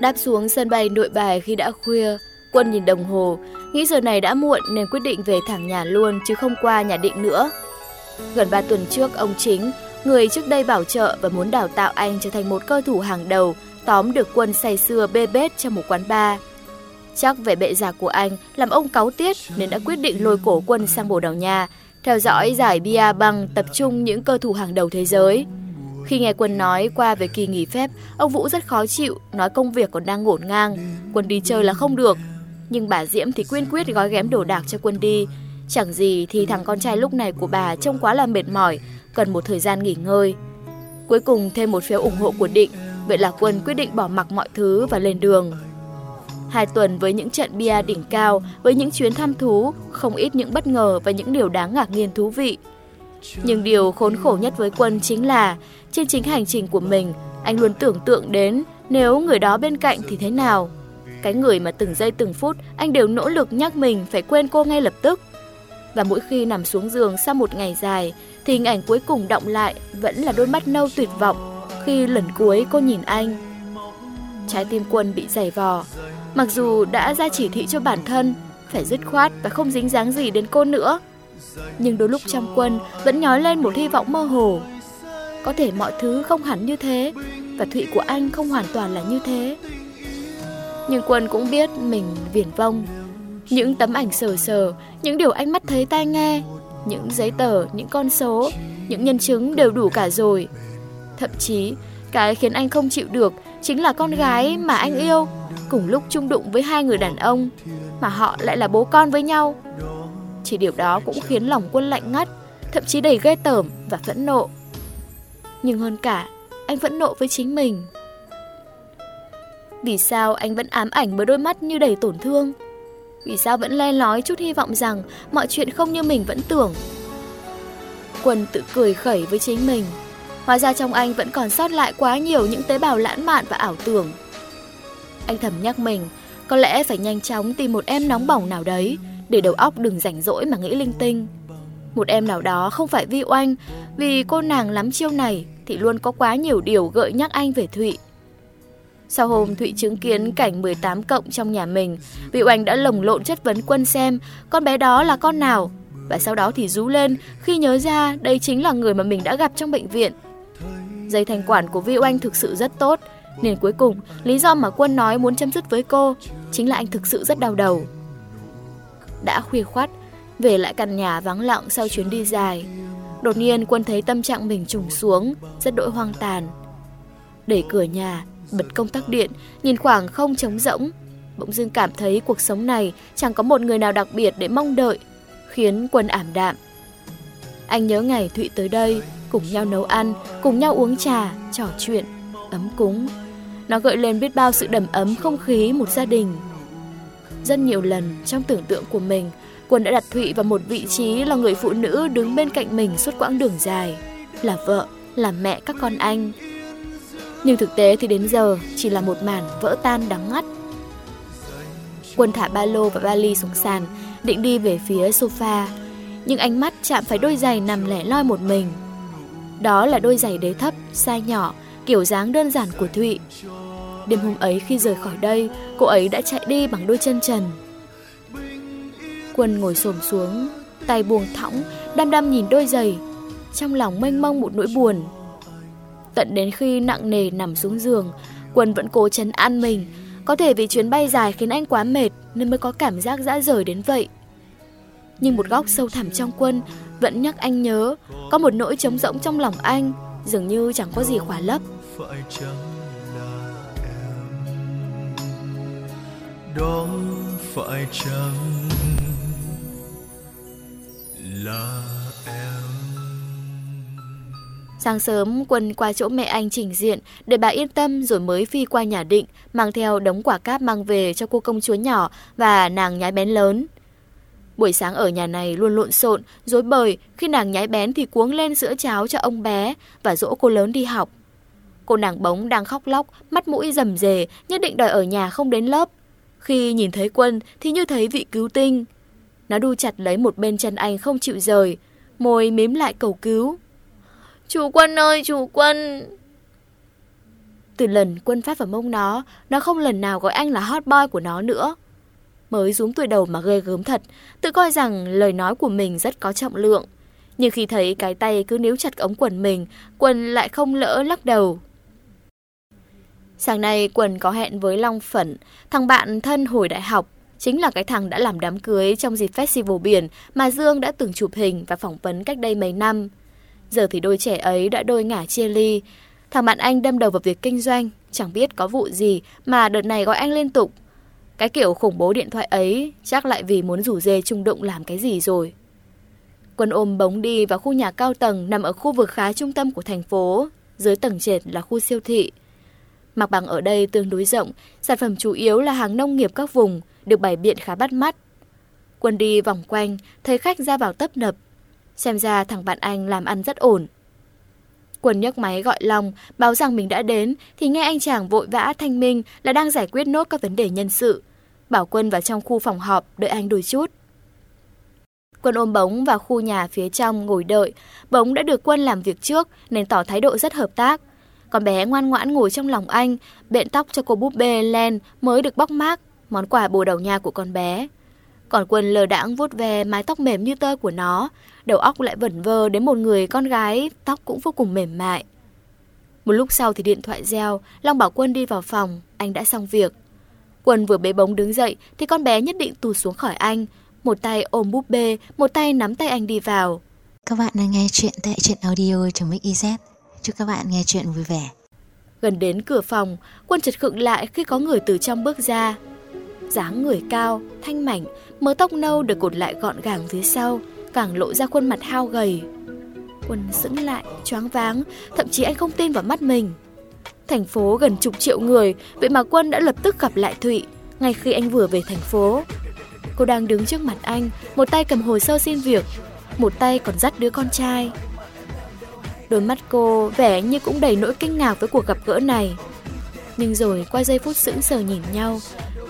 Đáp xuống sân bay nội bài khi đã khuya, Quân nhìn đồng hồ, nghĩ giờ này đã muộn nên quyết định về thẳng nhà luôn chứ không qua nhà định nữa. Gần 3 tuần trước, ông Chính, người trước đây bảo trợ và muốn đào tạo anh trở thành một cơ thủ hàng đầu, tóm được Quân say xưa bê bết trong một quán bar. Chắc vẻ bệ giả của anh làm ông cáu tiết nên đã quyết định lôi cổ Quân sang Bồ Đào Nha, theo dõi giải bia bằng tập trung những cơ thủ hàng đầu thế giới. Khi nghe Quân nói qua về kỳ nghỉ phép, ông Vũ rất khó chịu, nói công việc còn đang ngổn ngang. Quân đi chơi là không được, nhưng bà Diễm thì quyên quyết gói ghém đồ đạc cho Quân đi. Chẳng gì thì thằng con trai lúc này của bà trông quá là mệt mỏi, cần một thời gian nghỉ ngơi. Cuối cùng thêm một phiếu ủng hộ của Định, vậy là Quân quyết định bỏ mặc mọi thứ và lên đường. Hai tuần với những trận bia đỉnh cao, với những chuyến thăm thú, không ít những bất ngờ và những điều đáng ngạc nhiên thú vị. Nhưng điều khốn khổ nhất với Quân chính là trên chính hành trình của mình, anh luôn tưởng tượng đến nếu người đó bên cạnh thì thế nào. Cái người mà từng giây từng phút anh đều nỗ lực nhắc mình phải quên cô ngay lập tức. Và mỗi khi nằm xuống giường sau một ngày dài thì hình ảnh cuối cùng động lại vẫn là đôi mắt nâu tuyệt vọng khi lần cuối cô nhìn anh. Trái tim quân bị dày vò. Mặc dù đã ra chỉ thị cho bản thân phải dứt khoát và không dính dáng gì đến cô nữa. Nhưng đôi lúc trong quân vẫn nhói lên một hy vọng mơ hồ. Có thể mọi thứ không hẳn như thế và Thụy của anh không hoàn toàn là như thế. Nhưng Quân cũng biết mình viển vông. Những tấm ảnh sờ sờ, những điều anh mắt thấy tai nghe, những giấy tờ, những con số, những nhân chứng đều đủ cả rồi. Thậm chí, cái khiến anh không chịu được chính là con gái mà anh yêu, cùng lúc chung đụng với hai người đàn ông, mà họ lại là bố con với nhau. Chỉ điều đó cũng khiến lòng quân lạnh ngắt, thậm chí đầy ghê tởm và phẫn nộ. Nhưng hơn cả, anh vẫn nộ với chính mình. Vì sao anh vẫn ám ảnh với đôi mắt như đầy tổn thương? Vì sao vẫn le lói chút hy vọng rằng mọi chuyện không như mình vẫn tưởng? Quân tự cười khẩy với chính mình. Hóa ra trong anh vẫn còn sót lại quá nhiều những tế bào lãng mạn và ảo tưởng. Anh thầm nhắc mình, có lẽ phải nhanh chóng tìm một em nóng bỏng nào đấy, để đầu óc đừng rảnh rỗi mà nghĩ linh tinh. Một em nào đó không phải Vi Oanh, vì cô nàng lắm chiêu này thì luôn có quá nhiều điều gợi nhắc anh về Thụy. Sau hôm Thụy chứng kiến cảnh 18 cộng trong nhà mình, Vi oanh đã lồng lộn chất vấn quân xem con bé đó là con nào. Và sau đó thì rú lên khi nhớ ra đây chính là người mà mình đã gặp trong bệnh viện. Dây thanh quản của Vi Oanh thực sự rất tốt, nên cuối cùng lý do mà quân nói muốn chấm dứt với cô chính là anh thực sự rất đau đầu. Đã khuya khoắt, về lại căn nhà vắng lặng sau chuyến đi dài. Đột nhiên quân thấy tâm trạng mình trùng xuống, rất đỗi hoang tàn. Đẩy cửa nhà, bật công tắc điện, nhìn khoảng không trống rỗng. Bỗng dưng cảm thấy cuộc sống này chẳng có một người nào đặc biệt để mong đợi, khiến quân ảm đạm. Anh nhớ ngày Thụy tới đây, cùng nhau nấu ăn, cùng nhau uống trà, trò chuyện, ấm cúng. Nó gợi lên biết bao sự đầm ấm không khí một gia đình. Rất nhiều lần trong tưởng tượng của mình, Quân đã đặt Thụy vào một vị trí là người phụ nữ đứng bên cạnh mình suốt quãng đường dài, là vợ, là mẹ các con anh. Nhưng thực tế thì đến giờ chỉ là một màn vỡ tan đắng ngắt. Quân thả ba lô và vali xuống sàn, định đi về phía sofa. Nhưng ánh mắt chạm phải đôi giày nằm lẻ loi một mình. Đó là đôi giày đế thấp, size nhỏ, kiểu dáng đơn giản của Thụy. Đêm hôm ấy khi rời khỏi đây, cô ấy đã chạy đi bằng đôi chân trần. Quân ngồi xổm xuống, tay buông thõng, đăm đăm nhìn đôi giày. Trong lòng mênh mông một nỗi buồn, Tận đến khi nặng nề nằm xuống giường, Quân vẫn cố chấn an mình. Có thể vì chuyến bay dài khiến anh quá mệt nên mới có cảm giác dã rời đến vậy. Nhưng một góc sâu thẳm trong Quân vẫn nhắc anh nhớ, có một nỗi trống rỗng trong lòng anh, dường như chẳng có gì khỏa lấp. Phải chăng Đó phải chăng là Sáng sớm, Quân qua chỗ mẹ anh trình diện để bà yên tâm rồi mới phi qua nhà định, mang theo đống quả cáp mang về cho cô công chúa nhỏ và nàng nhái bén lớn. Buổi sáng ở nhà này luôn lộn xộn, rối bời, khi nàng nhái bén thì cuống lên sữa cháo cho ông bé và dỗ cô lớn đi học. Cô nàng bóng đang khóc lóc, mắt mũi rầm rề, nhất định đòi ở nhà không đến lớp. Khi nhìn thấy quân thì như thấy vị cứu tinh. Nó đu chặt lấy một bên chân anh không chịu rời, môi mím lại cầu cứu. Chủ quân ơi, chủ quân! Từ lần quân phát vào mông nó, nó không lần nào gọi anh là hot boy của nó nữa. Mới rúm tuổi đầu mà ghê gớm thật, tự coi rằng lời nói của mình rất có trọng lượng. Nhưng khi thấy cái tay cứ níu chặt ống quần mình, Quân lại không lỡ lắc đầu. Sáng nay Quân có hẹn với Long Phẩn, thằng bạn thân hồi đại học, chính là cái thằng đã làm đám cưới trong dịp festival biển mà Dương đã từng chụp hình và phỏng vấn cách đây mấy năm. Giờ thì đôi trẻ ấy đã đôi ngả chia ly. Thằng bạn anh đâm đầu vào việc kinh doanh, chẳng biết có vụ gì mà đợt này gọi anh liên tục. Cái kiểu khủng bố điện thoại ấy chắc lại vì muốn rủ dê trung đụng làm cái gì rồi. Quân ôm bóng đi vào khu nhà cao tầng nằm ở khu vực khá trung tâm của thành phố. Dưới tầng trệt là khu siêu thị. Mặt bằng ở đây tương đối rộng, sản phẩm chủ yếu là hàng nông nghiệp các vùng, được bày biện khá bắt mắt. Quân đi vòng quanh, thấy khách ra vào tấp nập. Xem ra thằng bạn anh làm ăn rất ổn. Quân nhấc máy gọi Long, báo rằng mình đã đến, thì nghe anh chàng vội vã thanh minh là đang giải quyết nốt các vấn đề nhân sự. Bảo Quân vào trong khu phòng họp, đợi anh đôi chút. Quân ôm Bống vào khu nhà phía trong ngồi đợi. Bống đã được Quân làm việc trước nên tỏ thái độ rất hợp tác. Con bé ngoan ngoãn ngồi trong lòng anh, bện tóc cho cô búp bê Len mới được bóc mác, món quà bồ đầu nha của con bé. Còn Quân lờ đãng vuốt ve mái tóc mềm như tơ của nó, đầu óc lại vẩn vơ đến một người con gái tóc cũng vô cùng mềm mại. Một lúc sau thì điện thoại reo, Long bảo Quân đi vào phòng, anh đã xong việc. Quân vừa bế bóng đứng dậy thì con bé nhất định tụt xuống khỏi anh, một tay ôm búp bê, một tay nắm tay anh đi vào. Các bạn đang nghe chuyện tại truyện audio trong Mix Chúc các bạn nghe chuyện vui vẻ. Gần đến cửa phòng, quân chợt khựng lại khi có người từ trong bước ra. dáng người cao, thanh mảnh, mớ tóc nâu được cột lại gọn gàng phía sau, càng lộ ra khuôn mặt hao gầy. Quân sững lại, choáng váng, thậm chí anh không tin vào mắt mình. Thành phố gần chục triệu người, vậy mà Quân đã lập tức gặp lại Thụy, ngay khi anh vừa về thành phố. Cô đang đứng trước mặt anh, một tay cầm hồ sơ xin việc, một tay còn dắt đứa con trai. Đôi mắt cô vẻ như cũng đầy nỗi kinh ngạc với cuộc gặp gỡ này. Nhưng rồi qua giây phút sững sờ nhìn nhau,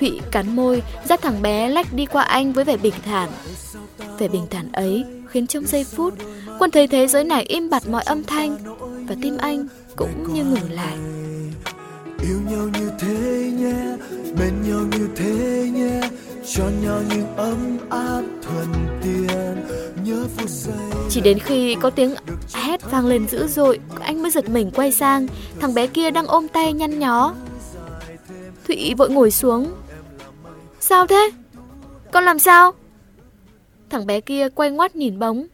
Thụy cắn môi, dắt thằng bé lách đi qua anh với vẻ bình thản. Vẻ bình thản ấy khiến trong giây phút, Quân thấy thế giới này im bặt mọi âm thanh và tim anh cũng như ngừng lại. Yêu nhau như thế nhé, bên nhau như thế nhé, cho nhau những ấm áp thuần tiền chỉ đến khi có tiếng hét vang lên dữ dội anh mới giật mình quay sang. Thằng bé kia đang ôm tay nhăn nhó. Thụy vội ngồi xuống. Sao thế? Con làm sao? Thằng bé kia quay ngoắt nhìn bóng.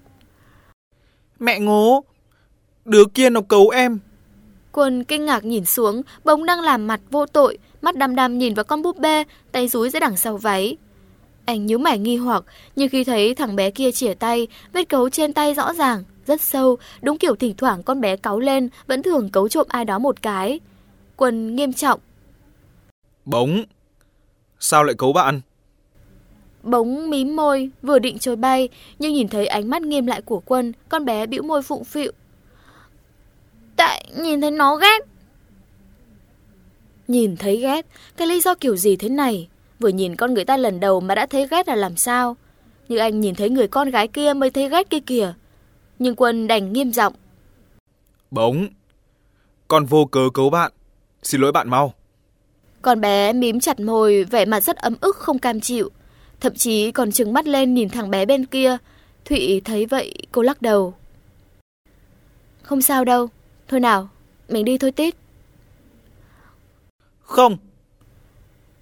Mẹ ngố đứa kia nó cấu em. Quân kinh ngạc nhìn xuống, bóng đang làm mặt vô tội, mắt đăm đăm nhìn vào con búp bê, tay rúi ra đằng sau váy. Anh nhíu mày nghi hoặc, nhưng khi thấy thằng bé kia chỉa tay, vết cấu trên tay rõ ràng, rất sâu, đúng kiểu thỉnh thoảng con bé cáu lên, vẫn thường cấu trộm ai đó một cái. Quân nghiêm trọng. Bóng, sao lại cấu bạn? Bóng mím môi, vừa định trôi bay, nhưng nhìn thấy ánh mắt nghiêm lại của quân, con bé bĩu môi phụng phịu. Tại nhìn thấy nó ghét. Nhìn thấy ghét, cái lý do kiểu gì thế này? Vừa nhìn con người ta lần đầu mà đã thấy ghét là làm sao? Như anh nhìn thấy người con gái kia mới thấy ghét kia kìa. Nhưng Quân đành nghiêm giọng. Bóng, con vô cớ cấu bạn. Xin lỗi bạn mau. Con bé mím chặt môi, vẻ mặt rất ấm ức không cam chịu. Thậm chí còn trừng mắt lên nhìn thằng bé bên kia. Thụy thấy vậy, cô lắc đầu. Không sao đâu. Thôi nào, mình đi thôi Tít. Không.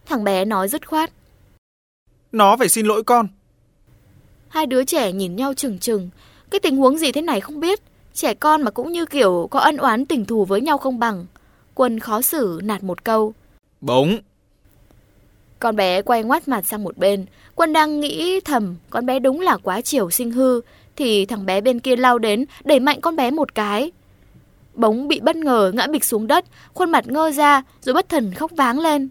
Thằng bé nói dứt khoát. Nó phải xin lỗi con. Hai đứa trẻ nhìn nhau chừng chừng. Cái tình huống gì thế này không biết. Trẻ con mà cũng như kiểu có ân oán tình thù với nhau không bằng. Quân khó xử nạt một câu. Bóng. Con bé quay ngoắt mặt sang một bên. Quân đang nghĩ thầm con bé đúng là quá chiều sinh hư. Thì thằng bé bên kia lao đến đẩy mạnh con bé một cái. Bóng bị bất ngờ ngã bịch xuống đất, khuôn mặt ngơ ra rồi bất thần khóc váng lên.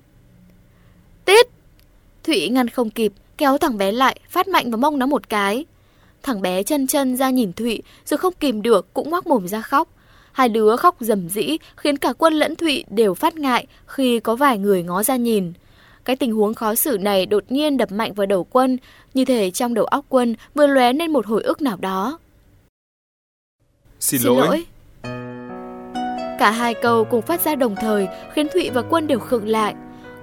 Tít! Thụy ngăn không kịp, kéo thằng bé lại, phát mạnh vào mông nó một cái. Thằng bé chân chân ra nhìn Thụy, rồi không kìm được cũng ngoác mồm ra khóc. Hai đứa khóc rầm rĩ, khiến cả quân lẫn Thụy đều phát ngại khi có vài người ngó ra nhìn. Cái tình huống khó xử này đột nhiên đập mạnh vào đầu quân, như thể trong đầu óc quân vừa lóe lên một hồi ức nào đó. Xin, Xin lỗi. lỗi. Cả hai câu cùng phát ra đồng thời khiến Thụy và Quân đều khựng lại.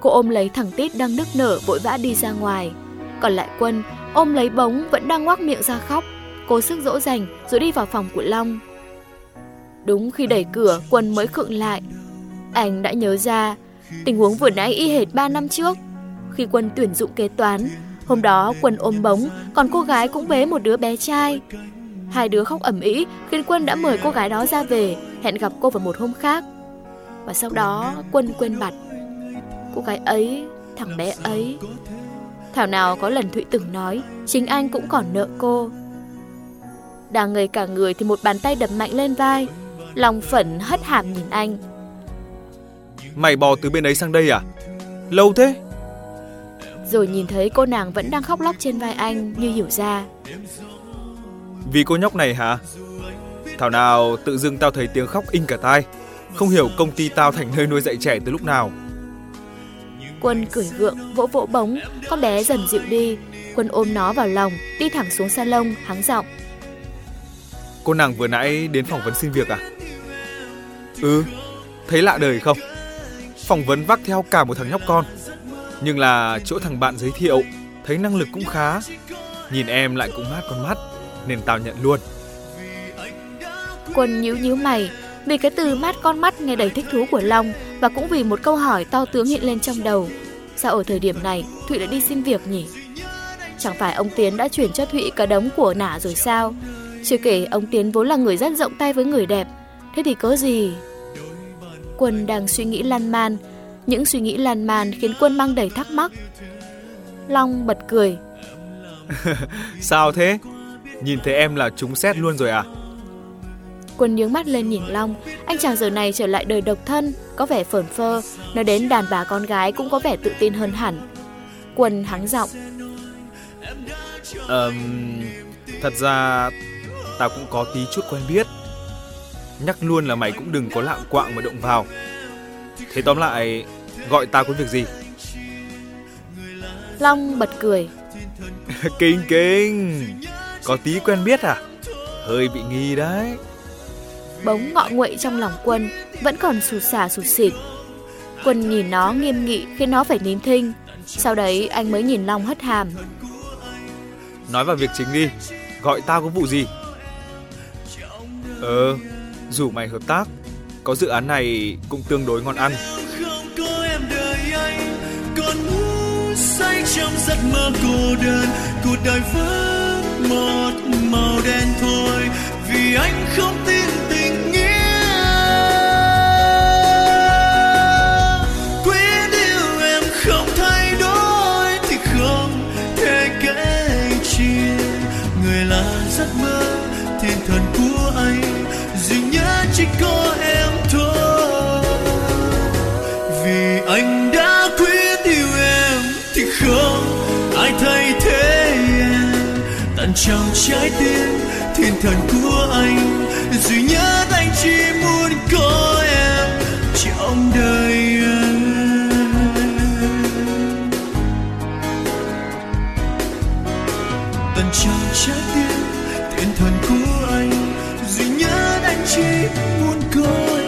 Cô ôm lấy thằng Tít đang nức nở vội vã đi ra ngoài. Còn lại Quân ôm lấy bóng vẫn đang ngoác miệng ra khóc. Cố sức dỗ dành rồi đi vào phòng của Long. Đúng khi đẩy cửa, Quân mới khựng lại. Anh đã nhớ ra, tình huống vừa nãy y hệt 3 năm trước. Khi Quân tuyển dụng kế toán, hôm đó Quân ôm bóng, còn cô gái cũng bế một đứa bé trai. Hai đứa khóc ẩm ý khiến Quân đã mời cô gái đó ra về, hẹn gặp cô vào một hôm khác. Và sau đó Quân quên bặt. Cô gái ấy, thằng bé ấy. Thảo nào có lần Thụy từng nói, chính anh cũng còn nợ cô. Đang ngây cả người thì một bàn tay đập mạnh lên vai, lòng phẫn hất hàm nhìn anh. Mày bò từ bên ấy sang đây à? Lâu thế? Rồi nhìn thấy cô nàng vẫn đang khóc lóc trên vai anh như hiểu ra. Vì cô nhóc này hả? Thảo nào tự dưng tao thấy tiếng khóc in cả tai. Không hiểu công ty tao thành nơi nuôi dạy trẻ từ lúc nào. Quân cười gượng, vỗ vỗ bóng, con bé dần dịu đi. Quân ôm nó vào lòng, đi thẳng xuống salon, hắng giọng. Cô nàng vừa nãy đến phỏng vấn xin việc à? Ừ, thấy lạ đời không? Phỏng vấn vác theo cả một thằng nhóc con. Nhưng là chỗ thằng bạn giới thiệu, thấy năng lực cũng khá. Nhìn em lại cũng mát con mắt, nên tao nhận luôn. Quân nhíu nhíu mày, vì cái từ mát con mắt nghe đầy thích thú của Long và cũng vì một câu hỏi to tướng hiện lên trong đầu. Sao ở thời điểm này, Thụy lại đi xin việc nhỉ? Chẳng phải ông Tiến đã chuyển cho Thụy cả đống của nả rồi sao? Chưa kể ông Tiến vốn là người rất rộng tay với người đẹp. Thế thì có gì? Quân đang suy nghĩ lan man. Những suy nghĩ lan man khiến Quân mang đầy thắc mắc. Long bật cười. Sao thế? Nhìn thấy em là trúng xét luôn rồi à? Quân nhướng mắt lên nhìn Long, anh chàng giờ này trở lại đời độc thân, có vẻ phởn phơ, nói đến đàn bà con gái cũng có vẻ tự tin hơn hẳn. Quân hắng giọng. Um, thật ra tao cũng có tí chút quen biết. Nhắc luôn là mày cũng đừng có lạng quạng mà động vào. Thế tóm lại, gọi tao có việc gì? Long bật cười. kinh kinh, có tí quen biết à? Hơi bị nghi đấy bóng ngọ nguậy trong lòng quân vẫn còn sụt xả sụt xịt. Quân nhìn nó nghiêm nghị khiến nó phải nín thinh. Sau đấy anh mới nhìn Long hất hàm. Nói vào việc chính đi, gọi tao có vụ gì? Ờ, rủ mày hợp tác, có dự án này cũng tương đối ngon ăn. Không có em đời anh, còn say trong giấc mơ cô đơn, cuộc đời vẫn một màu đen thôi, vì anh không tin anh đã quyết yêu em thì không ai thay thế em. Tận trong trái tim, thiên thần của anh, duy nhất anh chỉ muốn có em trong đời tận trong trái tim, thiên thần của anh, duy nhất anh chỉ muốn có